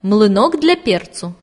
Млынок для перцу.